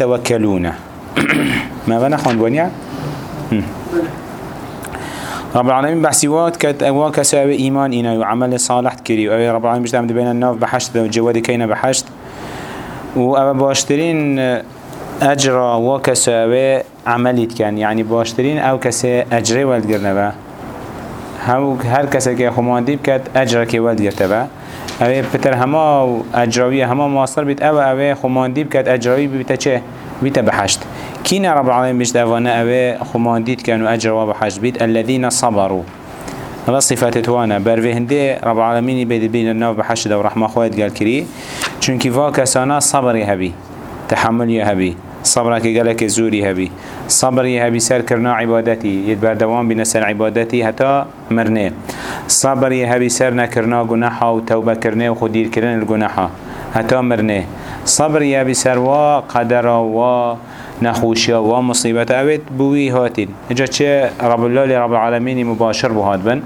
توكلون ما بنا خون بنيا رب العالمين بحسيوات كت أوا كسب إيمان إنا وعمل صالح كري وأبي رب العالمين بجتمد بين الناف بحشت وجواد كينا بحشت. وأبا باشترين أجرا وكسب عملت كان. يعني باشترين أو كسي أجري ولد قرنبا هاو هر خماندی بکد اجر که ولد گرته با اوه پتر همه اجراوی همه مواصل بید اوه اوه خماندی بکد. اجراوی بیتا چه؟ بیتا بحشت كين رب العالمين بيش دافانا اوه؟ خمانديت كانوا اجر بحشت بيت الذين صبروا. هذا صفات توانا بروه هنده رب العالمين بيد بين الناف بحشت ورحمة خوات قال كري چونك واكسانا صبري هبي تحمل هبي صبرك قالك زوري هبي صبري هبي سر كرنا عبادتي يدبر دوام بنا سر عبادتي حتى مرنه. صبري هبي سر نكرنا جناحا وتوبة كرنا وخدير كرنا الجناحا حتى مرنه. صبري هبي سر وا قدر و نخوشيا و مصيبت اوید بوي هاتين اجا چه رب الله رب العالمين مباشر بهاد بن.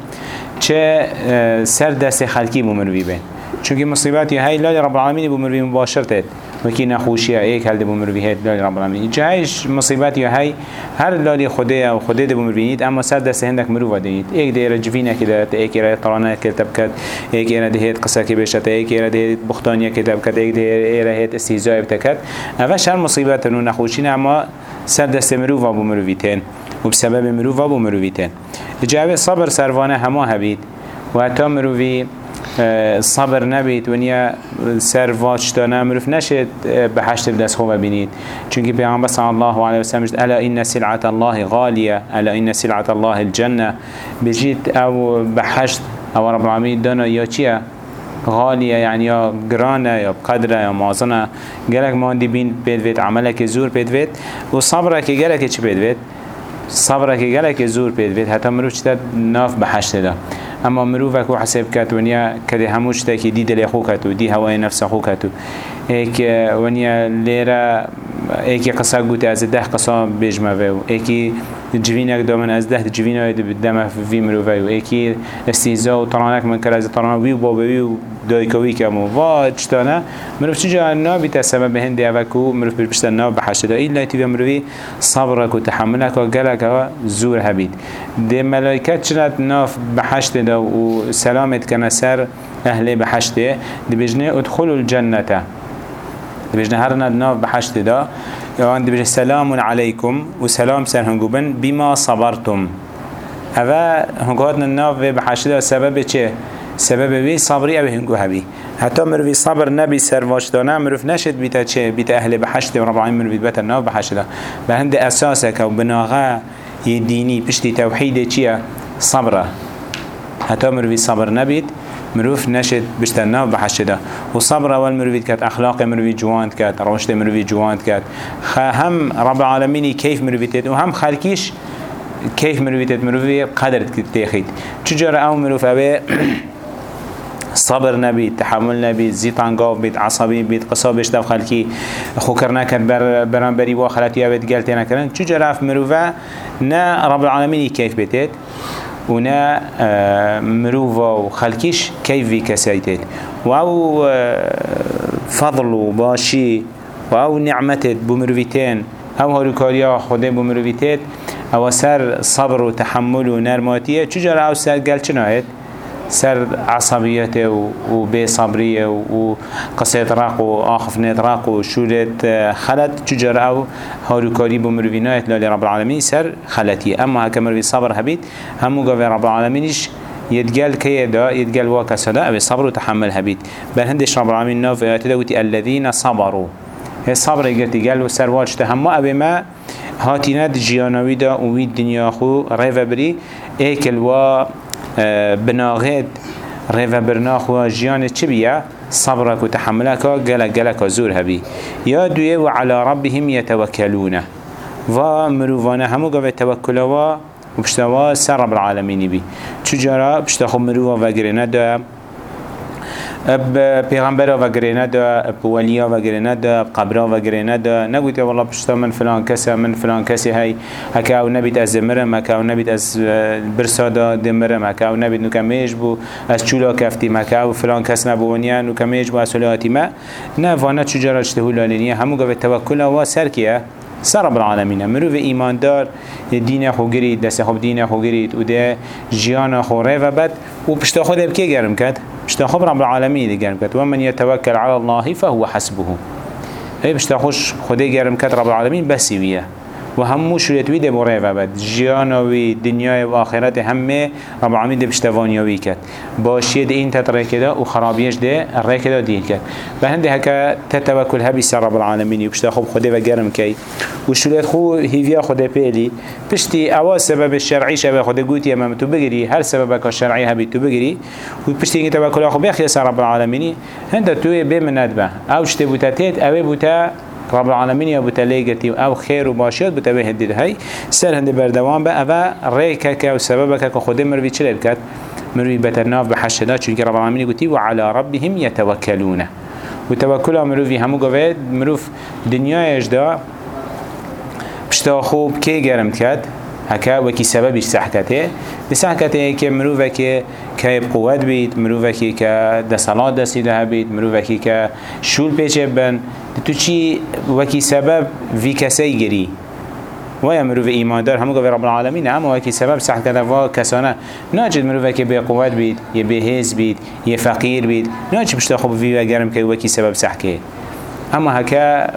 چه آه، سر دست خلقی بمروی بین چونکه مصیبتی های لالی رب العالمین بمروی مباشر تید وكي نخوشيا ايك هل دبو مروي هيت لالی رب العالمين جايش مصيبات يا هاي هر لالی خده أو خده دبو مروينيت اما سر دست هندك مروفا دينيت ايك دير جفينه كده ايك يرى طرانا كتب كد ايك يرى دهيت قصة كبشت ايك يرى دهيت بختانية كتب كد ايك يرى هيت استهزاء بتكد اوش هر مصيبات نو نخوشين اما سر دست مروفا بو مروفيتين وبسبب مروفا بو مروفيتين جاوه صبر سروانه هما هبيت و حتی مروفی صبر نبید ونیا سر واجتانه مروف نشد بحشت بدست خوب بینید چونکه پیغمبر صلی الله علیه وسلم جد الا این سلعت الله غالیه الا این سلعت الله الجنه. بجید أو بحشت أو رب العالمین دانا یا چیه؟ غالية يعني يا جرانة يا بقدرة يا مازنة. جالك ما عندي بين بيت عملك زور بيت وصبرك جالك إيش بيت صبرك جالك زور بيت حتى مروش تد ناف بحشت ده اما مروفك وحساب كات ونيا كده هموش تاكي دي دل خو كاتو دي هواي نفس خو كاتو هيك ونيا ليرا هيك قصة قوت از ده قصة بيجما فيو هيك جوینک دامن از ده جوینای دم في مروفي و هيك استیزا و طرانك من كراز طرانا وي و بابوي و دایکوی کمو و چتانه مروف چجا نابی تسبب هندی اوکو مروف بشتن ناب بحشت دا ایلا تیوی مروفی صبرك و تحملك و گلک و زور هبید دی ملائکت چنت ناف بحشت دا و سلامت کنه سر أهل بحشت دی بجنه ادخلوا بجنه هر ند ناف بحشت دا دی بجنه سلام عليكم و سلام سر هنگوبن بما صبرتم هذا هنگوهاتنا ناف بحشت دا سبب چه؟ سبب وی صبری أو هنگو هبی. حتی مروی صبر نبی سر واشدانه مروف نشد بیتا چه؟ بیتا أهل بحشت و رب العالمین مروی بیتا ناف بحشت. به هند اساسك و بناغه دینی پشتی توحید چیه؟ صبره حتی مروی صبر نبید مروف نشد بشتن ناف بحشت. و صبر اول مروی کات اخلاق مروی جواند کات رشد مروی جواند کات هم رب العالمین کیف مروی تید و هم خلکیش كيف مروفيتت مروفي قدرت تاخد چجرا أو مروف اوه صبر نبي تحمل نبي زيت عنقاف بيت عصبي بيت قصابش دف خلقي خو كرنا كد بر برانبري وا خلاتي بيت قالتي أنا كرن چو جراف مروفا نا رب العالمين كيف بيتت ونا مروفا وخلقيش كيف في كسايتت واو فضل وباشي واو نعمتت بمروفيتين أو هاروكاريا خده بمروفيتت أو سر صبر وتحمل ونرماتيه چو جرا أو سر قال چنايت سر عصبيته و صبرية و قصيت راق و آخف نت راق و شولت خلت تجر آو؟ هاروكاري بمروفينات لالي رب العالمين سر خلتي اما هكا مروفي صبر هبيت همو قوي رب العالمينش يتقال كيدا يتقال واكا سدا ابي صبر وتحمل هبيت بل هندش رب العالمين نوف تدوتي الذين صبروا. هي الصبر يقول قال وسر واجه تهمو ابي ما هاتينات جيانوي دا ويد دنيا خو ريفا بري ايكل و بناغت ريفا برناخ و جيان چه بيا صبرك وتحملك قلق قلق زور هبي يا دوية وعلى ربهم يتوكلون و مروفانا همو قوة توكلا و وبشتوا سر رب العالمين بي چجارا بشتخو مروفا وقرنا دا اب پیغمبر و گرینه دا اب ولیا و گرینه دا اب قبرا و گرینه دا. نگویی والله پشتا من فلان کسی من فلان کسی هی هکه أو نبید از مرم هکه أو نبید از برسادا دمرم هکه أو نبید نکمیش بو از چولا کفتی. مکه أو فلان کس نبونیا نکمیش بو از سلاتی ما. نه وأنا چجارا اجتهو لالینیه؟ همو گوه توکل و سر کیه؟ سر رب العالمين مروف ایمان دار دین خو گرید دست خوب دین خو گرید. و ده جیان خو و بد. و پشتا خود بکی گرم کد پشتا خوب رب العالمين دی گرم کد و من يتوكل على الله فهو حسبه. ای پشتا خوش خود گرم کد رب العالمين بسی ویه. و همو شریعت وی ده بره و بد جیانوی دنیای و آخرت همه رب العالمین ده پشتوانیوی کرد. باشی ده این تطره کده و خرابیش ده ره کده دیر کرد. به هنده هکا تتوکل هبی سر رب العالمین و پشتا خوب خوده و گرم کی. و شریعت خو هیویا خوده پیلی. پشتی اوا سبب شرعی شبه خوده گوتی امام تو بگیری. هر سبب که شرعی هبی تو بگیری. و پشتی اینکه توکل خوب بخی سر رب العالمین. هنده توی بمند به أو شته بوتا تید اوه بوتا رب العالمين يا بتلاقتي أو خير وباشيات بتبه هديد هاي سر هند بردوان بقى أبا ريكك أو سببك كخد مروي چلي بكت مروي بترناف بحشدا چونك رب العالمين قلتي وعلى ربهم يتوكلون وتوكل مروي همو قوات مروف دنيا يجدا بشتا خوب كي گرم كد هكا وكي سببش سحكته بسحكته كي مروفه كي كيب قوات بيت مروفه كي كدسالات دسي ده بيت مروفه كي كشول بيچه بن. تو چی وکی سبب وی کسی گری؟ ويا مروف إيمان دار همو رب العالمين أما وكي سبب صح كذا وا كسانة ناجد مروف كي بقوات بيت يبهز بيت يفقير بيت ناجد مش تاخذ في وجرم كي وكي سبب صح كي أما هكا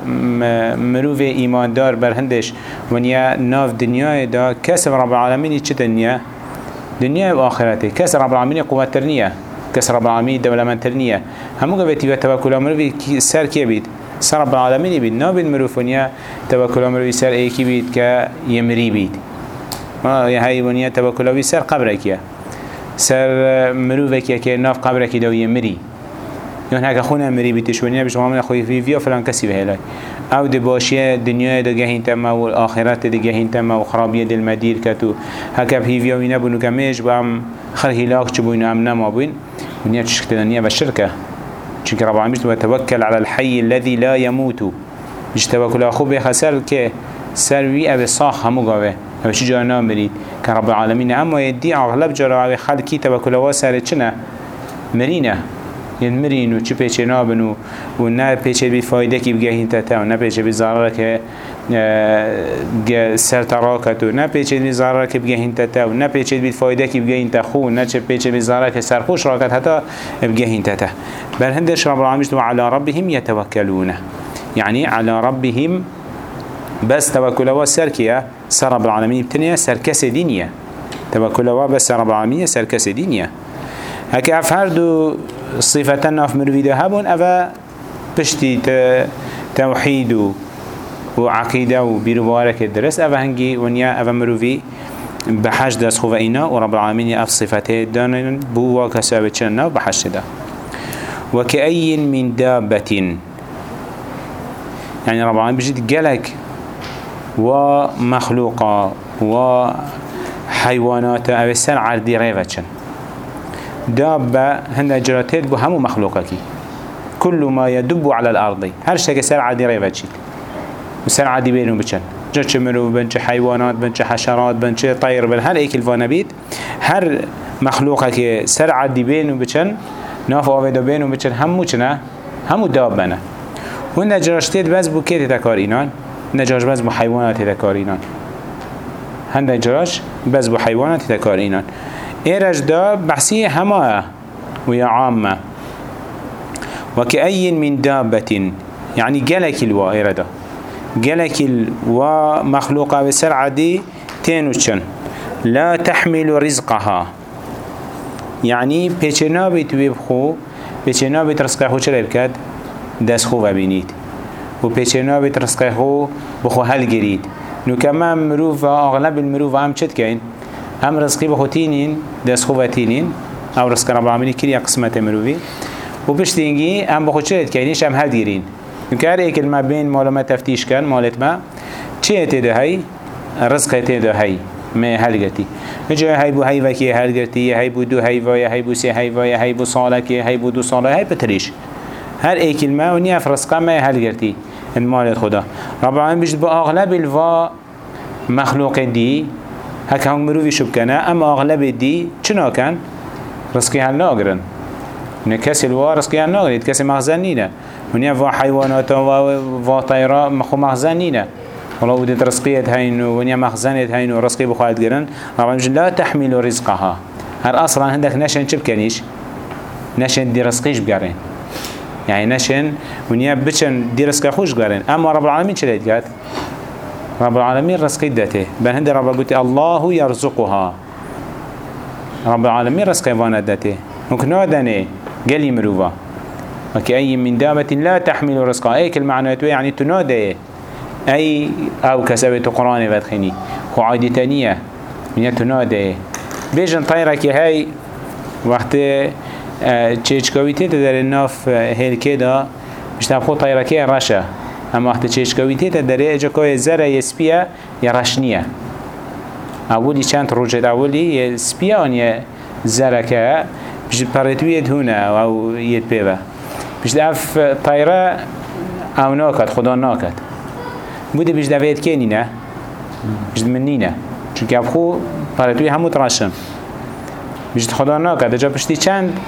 مروف إيمان دار برهندش ونيا ناف دنيا دا كسب رب العالمين يتش دنيا دنيا وآخرته كسب رب العالمين قوة ترنية كسب رب العالمين دولة من ترنية همو قبتي وتوكل مروف سر كي بيت سر رب العالمين بيد نابد مروفونيا توكل مروي سر ايكي بيد كا يمري بيد ما هاي ونيا توكل سر قبرك يا سر يا كي ناف قبرك دو يمري يون هكا خونا مري بتشونيا بيش مامنا خوي في فيو فلان كسي بهلاي أو دي باشيه دنيا دو جهين تما والآخرات دي جهين تما وخرابية دي المدير كتو هكا في فيو ينبونو كميش بام خر هلاك چبوينو ام نما بوين ونيا تشكت دنيا بالشركة چونك رب العالمين وتوكل على الحي الذي لا يموت مش توكل أخو بخسر كه سروي أبي صاح همو قوي أبي شي جانا مريد كان رب العالمين أما يدي أغلب جرى أبي خلقي توكل واسر چنا مرينه ين مرين و چه پیچه نابن و و نه پیچه بید فایده کی بگهین تا و نه پیچه بید ضرره که سر تراکت و نه پیچه بید ضرره که بگهین تا و نه پیچه بید فایده کی بگهین تا خو نه چه پیچه بید ضرره که سرخوش راکت حتی بگهین تا بل هندش رب العالمين وعلى ربهم يتوكلون يعني على ربهم بس توكل وسركيا سر رب العالمين بتنيا سركس دينيا توكل بس رب العالمين سركس دينيا هكا افهردو صفة ناف مروي ده هبون أفا بشتي توحيد وعقيدة وبيروارك الدرس أفا هنجي ونيا أفا مروي بحش دس خوف إينا ورب العالمين أف صفاته دانن بو وكسابة چننا بحش ده وكأي من دابة؟ يعني رب العالمين بجد قلق ومخلوقة وحيوانات أو السر عردي ريفتشن دابة هند جراتيت بو همو مخلوقك كل ما يدب على الأرض. هر شيء سر عادي ريفتشي وسر عادي بينهم بچن. چه مرو بنچه حيوانات بنچه حشرات بنچه طير بن هر ايك الفانا بيت. هر مخلوقك سر عادي بينهم بچن ناف آويدا بينهم بچن همو چنه؟ همو دابنه و نجاشتید بس بو که تکار اینان نجاش بس بو حیوانات تکار اینان هنده جراش بس بو حیوانات إيرج دا بحثية هما ويا عامة. وكأي من دابة؟ يعني جلك الوا إيردا جلك الوا مخلوقة بسرعة دي تينوشن لا تحمل رزقها. يعني بيچنا بيت بيبخو بيچنا بيت رزقه خو چرا بكد دست خو و بيچنا بيت رزقه خو بخو هل گريد نو كما مروف أغلب المروف هم كين هم رزقی بخوتینین دست خوبتینین أو رزق رب العالمین کلی قسمت مروی. و پشتینگی هم بخود چه کنیش هم هل دیرین. نکار ایکل ما بین مال ما تفتیش کن مالت ما چه تیده هی رزق تیده هی ما هلگرتی اجا هی بو هی وکی هلگرتی هی بو دو هی وای هی بو سه هی وای هی بو ساله که هی بو دو ساله هی بتریش هر ای کلمه و نیا فرسقه ما هلگرتی المال خدا. رب العالمین بجد با اغلب الوا مخلوق دی هک هم مروی شب کنه اما اغلب دی چنا کن؟ رزقی هل ناگرن. نه کسی الوا رزقی هل ناگرید کسی مغزن نینه ونیا و حیوانات و و طیرا مخو مغزن نینه والله ودت رزقية هين ونيا مخزنة هين ورزقي بخواد جرن ربنا لا تحمل رزقها. هر أصلا عندك نشن شب كنيش نشن دي رزقيش بقرين يعني نشن ونيا بتشن دي رزق خوش بقرين أما رب العالمين شو قالت رب العالمين رزقي دته بل هند رب قلت الله يرزقها. رب العالمين رزقي وأنا دته. ممكن هذا قال مروفا وكأي من دابة لا تحمل رزقها. أي كلمة يعني تنادي أي أو كسبت قرآن بدخني خو عادي تانية. من يتناده بيجن طيرك هاي. وقت چيچكوي تيتا در الناف هيلكي دا مش نبخو طيركي رشا. هم وقت چشکویتی تا داره که زره یه سپیه یه رشنیه اولی چند روجت اولی یه سپیه آن یه زره که بشت پرتوید هونه و یه پیوه بشت اف طایره او ناکد خدا ناکد بوده بجد اوید کنی نه بجد منی نه چونکه اف خو پرتوی همو ترشم بشت خدا ناکد اجا پشتی چند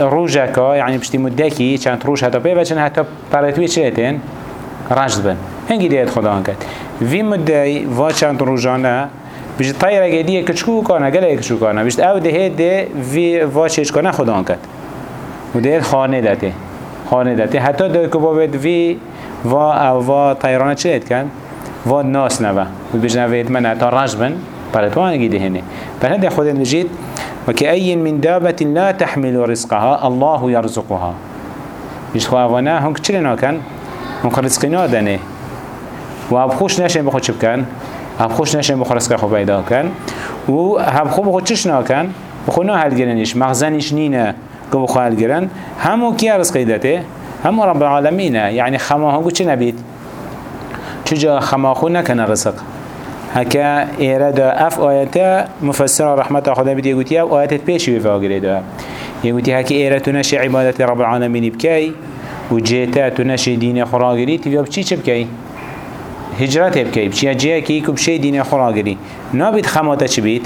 روژه که یعنی پشتی مدکی چند روژ حتی پی و چند حتی پرتوی چه هتین رشد بن. هنگی دید خدا انکد وی مدعی و چند روژانه بیش طایره گدیه کچکو کنه گله کچکو کنه بیش او ده ده وی و چیش کنه خدا انکد و ده خانه داته خانه داته حتی ده که وی و او و طیرانه چه اید کن؟ و ناس نوا و بجنوید من اتا رج بن. پرتوان گیده هنه فهنده خود نجید وكأي من دابة لا تحمل رزقها الله يرزقها مش خواهوانا هنك چلی ناکن؟ هنك رزقی نادنه و اب خوش نشن بخود چه بکن؟ اب خوش نشن بخود رزق خود پیدا کن و اب خوب بخود چش ناکن؟ بخود نه هل گرنش مغزنش نینه که بخود هل گرن همو کیا رزقی داته؟ هم رب العالمين يعني خماهو چه نبيت چجا خماخو نكن رزق هكا إيرادا أف آياتا مفسر رحمة خدا بدي يقول يا آيات بيشي وفاقري دا. يقول هكا إيراتو نشي عبادة رب العالمين بكاي وجيتاتو نشي دين خراغري تبقى بچي چه بكاي هجرت بكاي بچي جيه كي كبشي دين خراغري نابد خماتا چه بيت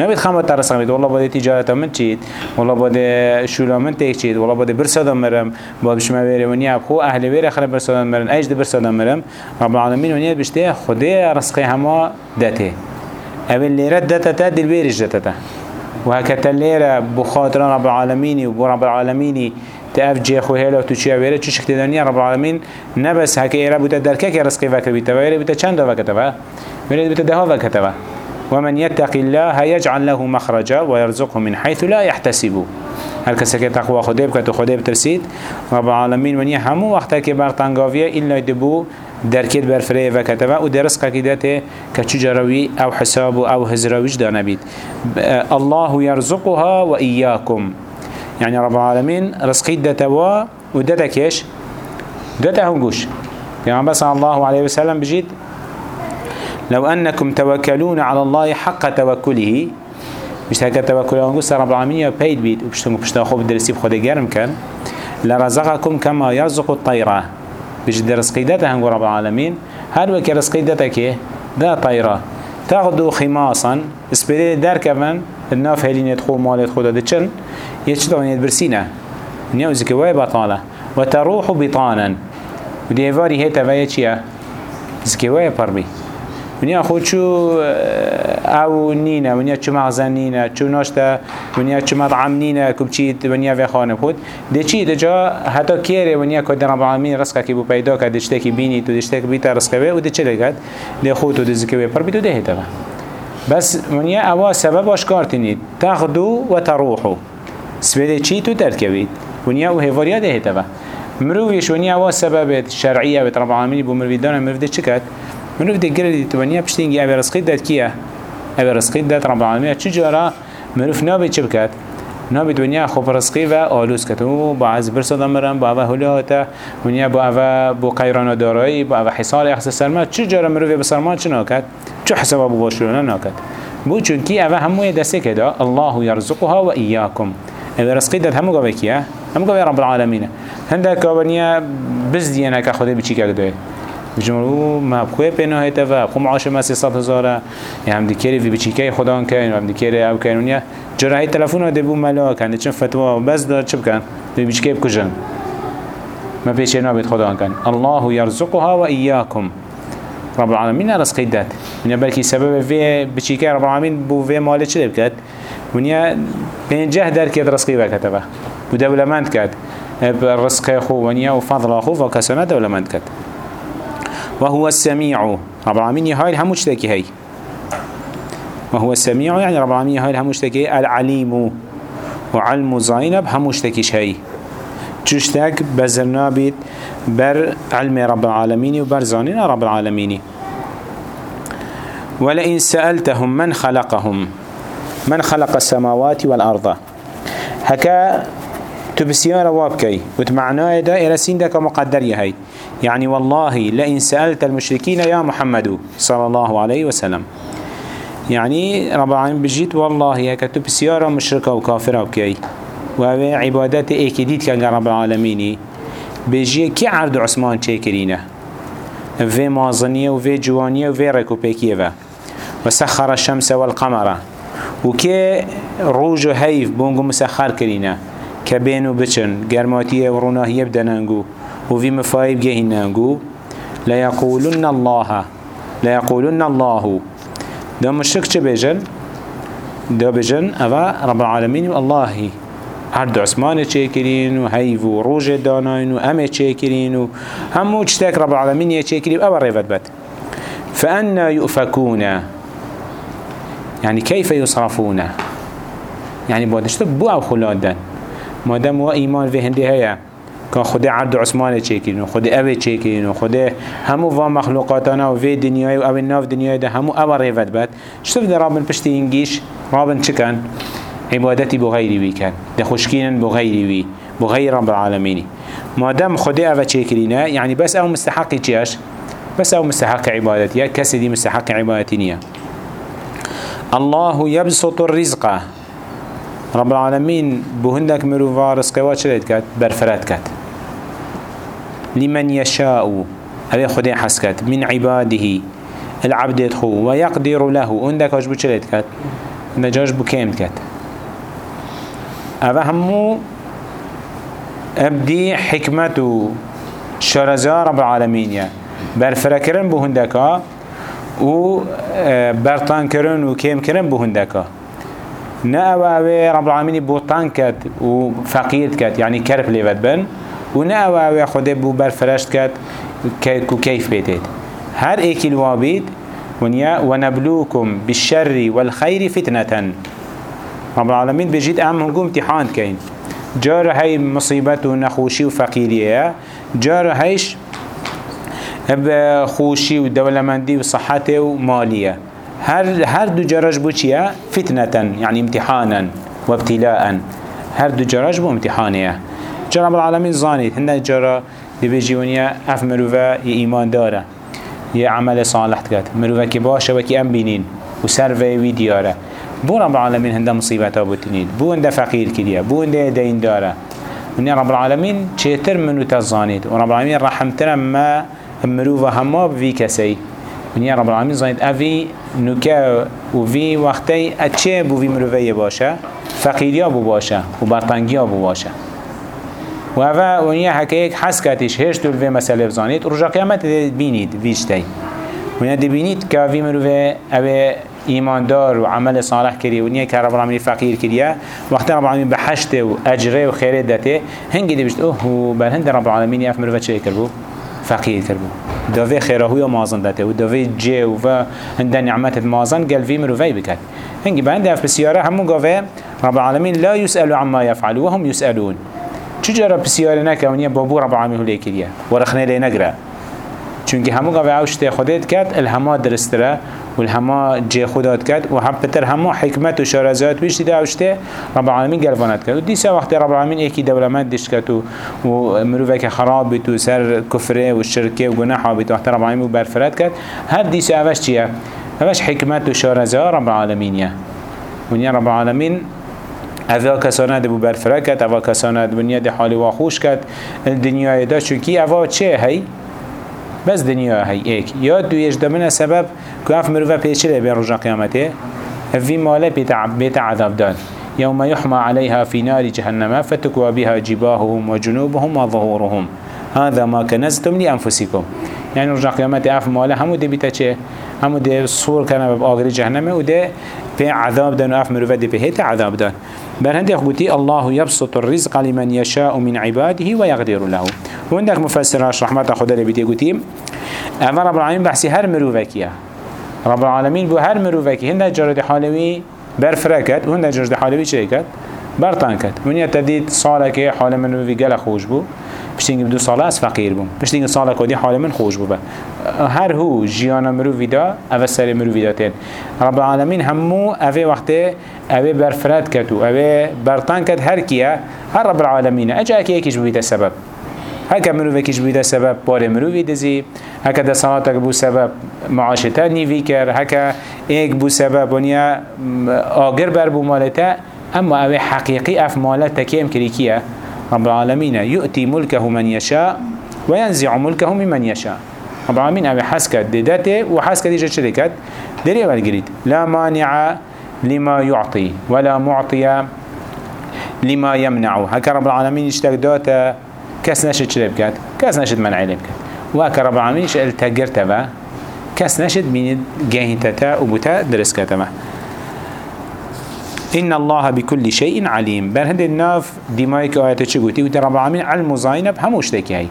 نبید خمه ترسم بید والله باید تجارت من چید والله باید شولا من تیک چید والله باید برسادم مرم. باید بشما بیره ونیا خو أهل بیره خرب برسادم مرن ایج برسادم مرم. رب العالمین ونیا بشته خدا رزقی همه دته اول لیره دته تا دل بیرش دته و هکتا لیره بخاطر رب العالمین و رب العالمین تأف جي خو هلا تو چي اويره چو شكت دنيا رب العالمين؟ نبس هكا إيرا بوتا دركك رزقي فكر بيتا. ويرا بوتا چند وكتبا ويرا بوتا دها وكتبا ومن يتق الله يجعل له مخرجا ويرزقه من حيث لا يحتسب. هل كسك تقوى خديب خديب ترسيد رب العالمين ونيا همو وقتا كي بغتانقافية إلا دبو دركت برفريه وكتبا ودرسقا كداته كتجروي أو حساب أو هزرويش دانا بيت الله يرزقها وإياكم يعني رب العالمين رزقي دتوا ودتا كيش دتا هنقوش يعني بس الله عليه وسلم بجيت لو أنكم توكلون على الله حق توكله مش هكا توكل أنقول رب العالمين بيد بيت. وبشتنقوا بشتا خوب درسي بخود جرم كان؟ لرزقكم كما يرزق الطيرة. بيش درس قيدتها هنقول رب العالمين. هل وكي رزق قيدتك ده طيرة. تاخدو خماصا اسبري دار كمان الناف هلين يدخو مال يدخو ده چن يتشتغن يدبرسينا نيو زكواي بطالة. وتروح بطانا. ودي هيتا فايا چيا؟ زكواي بربي ونیا خود چو او نینه ونیا چو مغزن نینه چو ناشته ونیا چو مطعم نینه کب چید ونیا وی خانه خود ده چی ده جا حتی کیره ونیا کد رب العالمین رزقه کی بو پیدا کرد دشته کی بینی تو دشته کی بیتا رزقه بی و ده چه لگد ده خود و ده زکه بی پر بی تو ده هیتا بس ونیا اوا سبب اشکار تینید تاخدو و تروحو سبیده چی تو ترکبید ونیا و هیواریا ده هیتا مرویش ونیا اوا سبب شرعیه و رب العالمین بو مرویدان مرویده چکد منو بدي قرر دي تبنيا بشتينجي أبي رزقي دات كيا؟ أبي رزقي دات رب العالمين چجارا مروف نابي چبكت نابد ونیا خوب رزقی و آلوز کت و با از برسا دمرن با اوه هلاتا ونیا با اوه با قیران دارایی با اوه حصار اخص سرمت چه جارا مروی بسرمان چه ناکد؟ چه حساب ابو باشلونه ناکد؟ بو چونکی اوه هموی دسته کدا؟ الله یرزقها و ایاکم. اوه رزقی داد همو گاوه کیه؟ همو گاوه رب العالمینه. هنده کابنیا بز دینا که خدا بچی که دوه بجمعو ما بخواه پینا هیتا و بخو معاش ما سی صد هزاره یا هم دیکری وی بچیکه خدا ان کن هم دیکری أو کنونیا جرا هی تلفون ها دبو ملا کنده چون فتوا بس دار چه بکن؟ وی بچیکه بکجن ما پیچه نابید خدا ان کن. الله یرزقها و ایاکم. رب العالمین رزقی داد من بلکی سبب وی بچیکه رب العالمین بو وی ماله چه بکد ونیا پنجه در کد رزقی وکتبه و. دولمند کد رزق خو ونیا و فضل خو و کسانه دولمند کد وهو السميع. رب العالمين هاي هموش تكي هاي وهو السميع يعني رب العالمين هاي هموش تكي العليم. وعلم زينب هموش تكيش هاي تشتاك بزرنابيت بر علم رب العالمين وبر زانين رب العالمين. ولئن سألتهم من خلقهم؟ من خلق السماوات والأرض؟ هكا تبسيار وابكي وتمعناه دا إلى سندك مقدر يهي. يعني والله لئن سألت المشركين يا محمد صلى الله عليه وسلم. يعني رب العالمين بجيت والله كتب سيارة مشركة وكافرة وكي. وهو عبادات اكديد كان رب العالمين. بيجي كي عرض عثمان تشكرينه في مازنية وفي جوانية وفي ركوبيكية وسخر الشمس والقمر. وكي روج هيف بونغو مسخر كرينة. كبينو بچن. گرماتيه وروناهيه بدنانگو وفي مفايب جهنانجو لا يقولن الله لا يقولن الله ده مشرك چه بيجن ده بيجن أفا رب العالمين والله عرض عثمان چه کرین و حیف و روژ داناین و امه و همو چتاک رب العالمین چه کرین أو ریفت بد فأنا يؤفكون. يعني كيف يصرفون يعني بودشت بو أو خلادن ما دام و ایمان في هندي هيا که خود عرض عثمان چه کرین خود اوه چه کرین خود همو و مخلوقاتانا و وی دنیای و أو ناف دنیای ده همو أو ریفت بد. شتف در رابن پشت اینگیش رابن چکن؟ عبادتی بغیری وی کن. ده خشکینن بغیری وی. بغیر رب العالمینی. مادام خود اوه چه کرینه یعنی بس أو مستحقی چیش؟ بس أو مستحق عبادتی کسی دی مستحق عبادتی نیه الله يبسط الرزق. رب العالمين بهندك مروفا رزقه واشريت كات برفرات كات لمن يشاء أبي خدي حسكت من عباده. العبد يدخو ويقدر له. عندك اجبو چلت كت نجاج بو كيم كت أبا همو أبدي حكمته شرزا رب العالمين يا برفركرن بو و برطان كرن و كيم كرن بو أواوي رب العالمين بوطان كت و فقير كت يعني كرب ليفت بن و نه أو خود بو برفرشت کرد که کیف بیتید هر ایکی الوابید ونیا ونبلوكم بالشر والخير فتنة. رب العالمين بجيت أهم هنقو امتحان كين. جار هاي مصيبت ونخوشي وفقيرية جار هايش خوشي ودولمندي وصحته ومالية. هر هر دو جراج بو چيا فتنة يعني امتحانا وابتلاء هر دو جراج بو امتحانية جرب العالمين زانيت هنده جرا دي بيجيونيا اف مروفا ايمان داره يا عمل صالح تكات مروفا كي باشا وكي ام بينين وسرفي وي دياره بو رب العالمين هنده مصيبتا بوتنين بو هنده فقير كديا بو هنده دين داره ونيا رب العالمين چهتر منو تزانيت ورب العالمين رحمتنا ما مروفا هما بفي كسي ونيا رب العالمين زانيت افي نوكا وفي وقتي اتشي بو في مروفا باشا فقيريا بو باشا وبرطنگيا بو باشا و اوه ونیا حکیک حس کتیش هشت دول وی مسئله بزانید رجا قیامت بینید ویشتی ونیا دی بینید که وی مروه اوه ایماندار و عمل صالح کری و نیا که رب العالمین فقیر کریه وقتی رب العالمین به حشت و اجره و خیره داته هنگی دی بشت اوه بر هند رب العالمین اف مروه چه کربو؟ فقیر کربو داوی خیراهوی مازن داته و داوی جه و هند نعمت مازن قل وی مروه بکد هنگی به هند اف بسیاره همون گاوه رب العالمین لا يسأل عما يفعل وهم يسألون چجارا بسیار نکه ونیا بابو رب العالمین هلی کریه ورخنه لی نگره. چونکه همو قوی اوشت خودت کد الهما درستره و الهما جه خودت کد و هم پتر همو حکمت و شارزات بیشتی ده اوشته رب العالمین گلوانت کد و دیسا وقت رب العالمین ایکی دولمت دشت کد و مروفه که خراب بیت و سر کفره و شرکه و گناحا بیت وقت رب العالمین برفرت کد هر دیسا اوش چیه؟ اوش حکمت و شارزات رب العالمینیه ونیا رب العالمین اوه کسانه دبو برفره کد اوه کسانه دنیا ده حالی واخوش کد دنیای دا چونکی اوه چه؟ هی؟ بس دنیا هی ایک. یا دویش دمنا سبب که اف مروفه پیچه بین رجا قیامته في ماله بيت عذاب دان يوم يحمى عليها في نار جهنم فتكوى بها جباههم وجنوبهم وظهورهم هذا ما كنزتم لأنفسكم يعني رجع قيامت اف ماله. همو دي بيتا چه؟ همو دي صور كان بآغر جهنم ودي في عذاب دان اف مروفه دي بهيت عذاب دان برهند يخبتي الله يبسط الرزق لمن يشاء من عباده ويقدر له. وعندك مفسراش رحمة خدا لبيتي قتيم اما رب العالمين بحثي هر مروفكيه رب العالمين بو هر مروفكي هنده جرد حالوي برفركت وهنده جرد حالوي چه كت برطان كت ونیا تدید ساله که حال من وی گل خوش بو. پشتینگ دو ساله از فقیر بوم. پشتینگ ساله کدی حال من خوش بو هر هو جیان مرو ویدا أو سر مرو ویدا تین. رب العالمین همو اوه وقت اوه برفرد کتو اوه برطان کت هر کیه هر رب العالمین. اجا اکی اکیش بویده سبب. هكا مروفكيش بيدا سبب بار مروفي دزي هكا دا صلاتك بو سبب معاشتا نيفي كر هكا ايك بو سبب ونيا آگر بر بو مالتا اما اوه حقيقي اف مالتا كيم كريكيا رب العالمين. يؤتي ملكه من يشاء وينزع ملكه ممن يشاء. رب العالمين حسكت ددته وحسكت ديجا شركت. دري اول قريد لا مانع لما يعطي ولا معطي لما يمنع هكا رب العالمين اشتاق داتا كس نشد شلب كات كس نشد منع لب وهكا رب العالمين شئل تقرتبا كس نشد من جاهنتتا وبتا درس كتما إن الله بكل شيء عليم. بل هند الناف دمائك آيات چگوتي وتي رب العالمين علم زاينب هموش هاي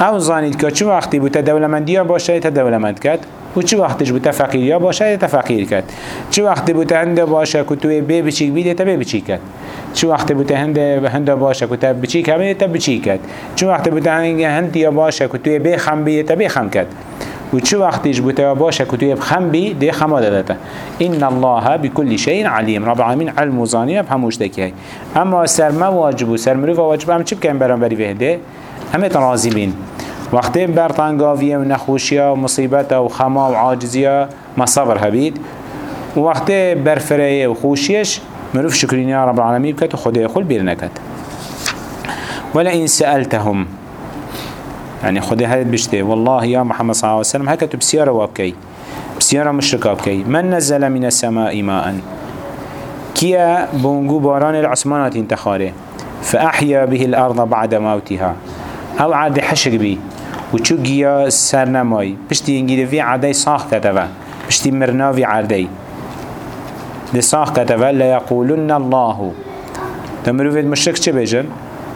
أو زانید که چه وقتی بوده دولمندی باشه تا دولمند کرد و چه وقتش بوده فقیریا باشه تا فقیر کرد چه وقتی بوده هنده باشه که توی بی بچیک بیده تا بی کرد چه وقتی بوده هنده هنده همه تا بچیک کرد چه وقتی بوده هنده باشه که توی خم بیده تا بی خم کرد و چه وقتش بوده باشه که توی بخم بی دی خم دادتا این الله بكل شيء علیم. رب العالمین علم و زانی هموش دکی اما سر ما واجب و سر مروف واجب هم چی بکن برام بری وحده همه ترازی بین. وقتی برطانگاویه و نخوشیه و مصیبت و خما و عاجزیه ما صبر هبید. و وقتی برفره و خوشیش مروف شکرینی رب العالمین بکت و خدای خل بیر نکت ولا إن سألتهم يعني خدي هذا بشته والله يا محمد صلى الله عليه وسلم هكا بسيارة وابكي. بسيارة مشركة وابكي من نزل من السماء ماء؟ كيا بونغو باران العثمانات انتخاره فأحيا به الأرض بعد موتها. أو عاد حشر بي. وچو گیا سر نمای پشتی انگیده وی عدای ساخ کتوه پشتی مرناوی عردی ده ساخ کتوه لیقولن الله. تمروفید مشرک چه بجن؟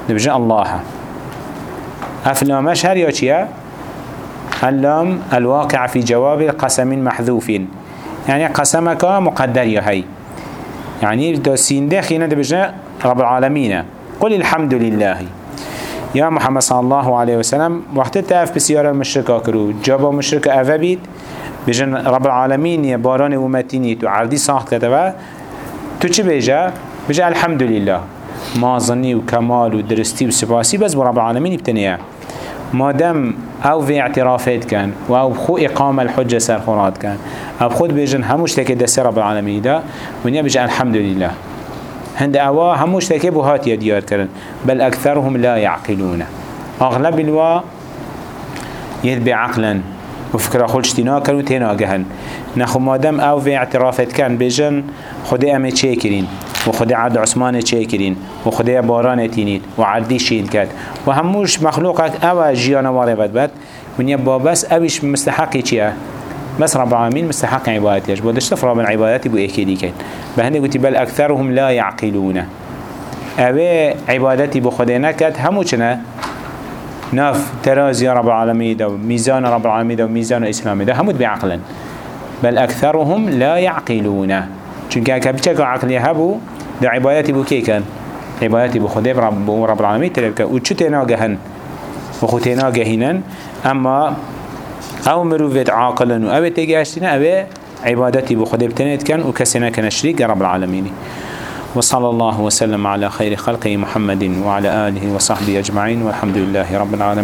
ده بجن الله. افلامش هر یا چیه؟ اللام الواقع في جواب قسم محذوف. يعني قسمك مقدر يا هي يعني دا سين خينا دبجنا رب العالمين. قل الحمد لله. يا محمد صلى الله عليه وسلم وقت تاف بسيارة المشركة كرو جابا مشركة أفا بيت بجن رب العالمين باران ومتيني تو عردي صاحت كتبا تو چه بيجا؟ بيجا الحمد لله. ما ظني وكمال ودرستي وسباسي بس برب العالمين ابتنيا ما دام أو في اعترافات كان أو خو اقامة الحجة سرخورات كان أو خود بيجن هموش تكي دسي رب العالمين دا ونيا بيجا الحمد لله هند اوا هموش تكيبو هات يديار كرن بل اكثرهم لا يعقلون اغلب الوا يهد عقلا وفكرة خلش تينا كانوا تينا جهن نخو مادم أو في اعترافت كان بجن خدي امي تشيكرين وخدي عبد عثمان تشيكرين وخدي باران تينيت وعردي شين كات وهموش مخلوقك أو جيانا واربت بات ونيا بابس اوش مستحقي چيه بس رب العالمين مستحق عبادتيش بودش تفرى من عبادتي بو ايكيدي كين بهنده قلت بل أكثرهم لا يعقلون اوه عبادتي بو خدينا كات همو چنه؟ ناف ترازي رب العالمين دو ميزان رب العالمين دو ميزان اسلامي دو همو بعقلا بل أكثرهم لا يعقلون چونك اكا بچك عقلي هبو دو عبادتي بو كي كان عبادتي بو خدي رب, رب العالمين تلبك وچو تينا جهن وخوتنا جهينا أما أو مروفت عاقلا أو تيجاشتنا أو عبادتي بخده بتنت كان وكسنا كان شريك رب العالمين وصلى الله وسلم على خير خلقه محمد وعلى آله وصحبه أجمعين والحمد لله رب العالمين